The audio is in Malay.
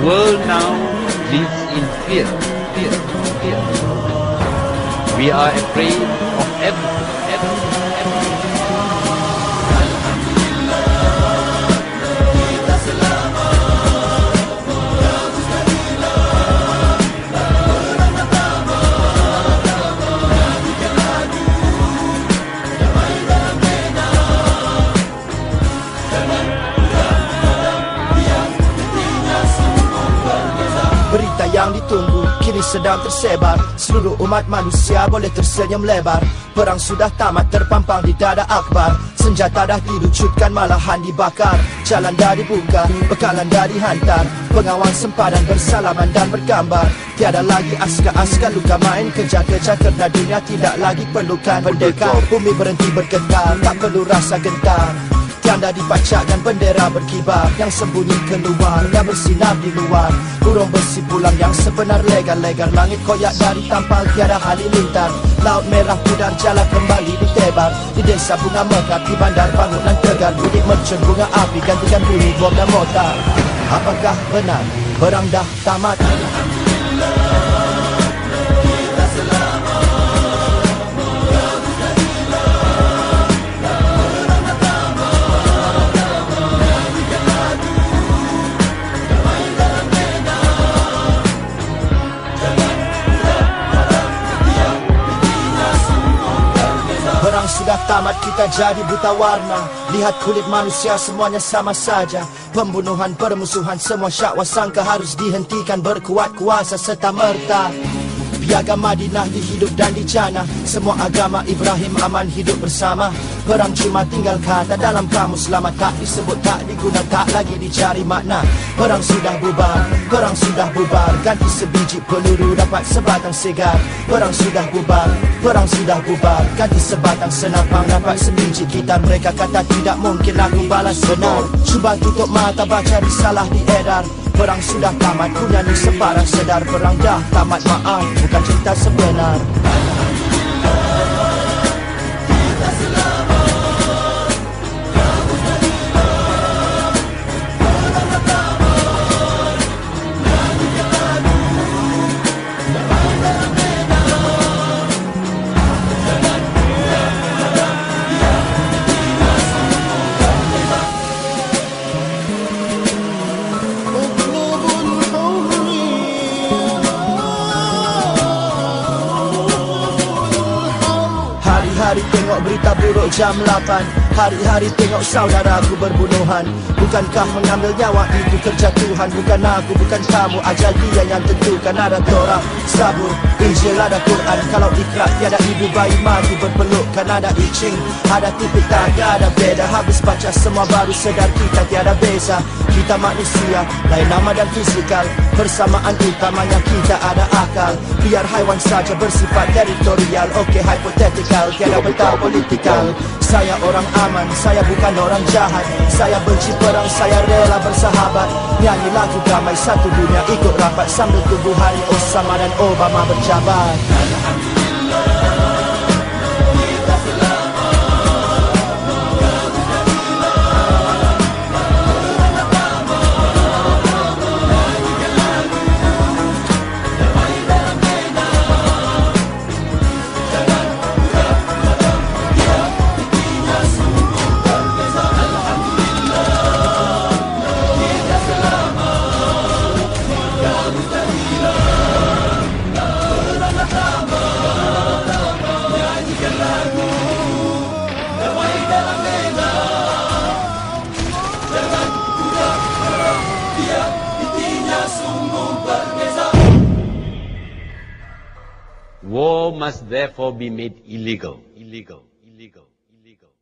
The world now lives in fear, fear, fear. We are afraid of everything, Yang ditunggu kini sedang tersebar. Seluruh umat manusia boleh tersenyum lebar. Perang sudah tamat terpampang di dada akbar. Senjata dah dilucutkan malahan dibakar. Jalan dah dibuka, bekalan dah dihantar. Pengawal sempadan bersalaman dan bergambar. Tiada lagi askar-askar luka main. Kejar-kejar Kerana dunia tidak lagi perlukan pendekar. Bumi berhenti bergetar, tak perlu rasa gentar Tanda dipacakkan bendera berkibar Yang sembunyi keluar Yang bersinar di luar. Burung besi pulang yang sebenar legar-legar Langit koyak dari tampal tiada halilintar Laut merah pudar jalan kembali ditebar. Di desa bunga mekar di bandar bangunan tegar Bunyi mercun bunga api gantikan bunyi bom dan mortar Apakah benar? Perang dah tamat? Tamat kita jadi buta warna. Lihat kulit manusia semuanya sama saja. Pembunuhan, permusuhan semua syakwa sangka harus dihentikan. Berkuat kuasa serta merta Piagam Madinah dihidup dan dicana Semua agama Ibrahim aman hidup bersama. Perang cuma tinggal kata dalam kamus lama Tak disebut, tak diguna, tak lagi dicari makna. Perang sudah bubar, perang sudah bubar. Ganti sebiji peluru dapat sebatang segar Perang sudah bubar, perang sudah bubar. Ganti sebatang senapang dapat sebiji gitar Mereka. Kata tidak mungkin aku balas benar. Cuba tutup mata baca risalah di edar Perang sudah tamat, punya ni separah sedar. Perang dah tamat, maaf, bukan cerita sebenar Hari-hari tengok berita buruk jam 8 Hari-hari tengok saudaraku berbunuhan. Bukankah mengambil nyawa itu kerja Tuhan Bukan aku, bukan kamu. Ajal dia yang tentukan Ada Torah, Sabur, Injil, ada Quran. Kalau ikrar tiada ibu bayi mati berpelukan Ada icing, ada tipik tak ada beda. Habis baca semua baru sedar kita tiada beza. Kita manusia, lain nama dan fisikal Persamaan utamanya kita ada akal. Biar haiwan saja bersifat teritorial. Okey hypothetical, tiada betul politikal. Saya orang aman, saya bukan orang jahat. Saya benci perang, saya rela bersahabat. Nyanyi lagu damai satu dunia ikut rapat. Sambil tunggu hari Osama dan Obama berjabat must therefore be made illegal. Illegal. Illegal. Illegal.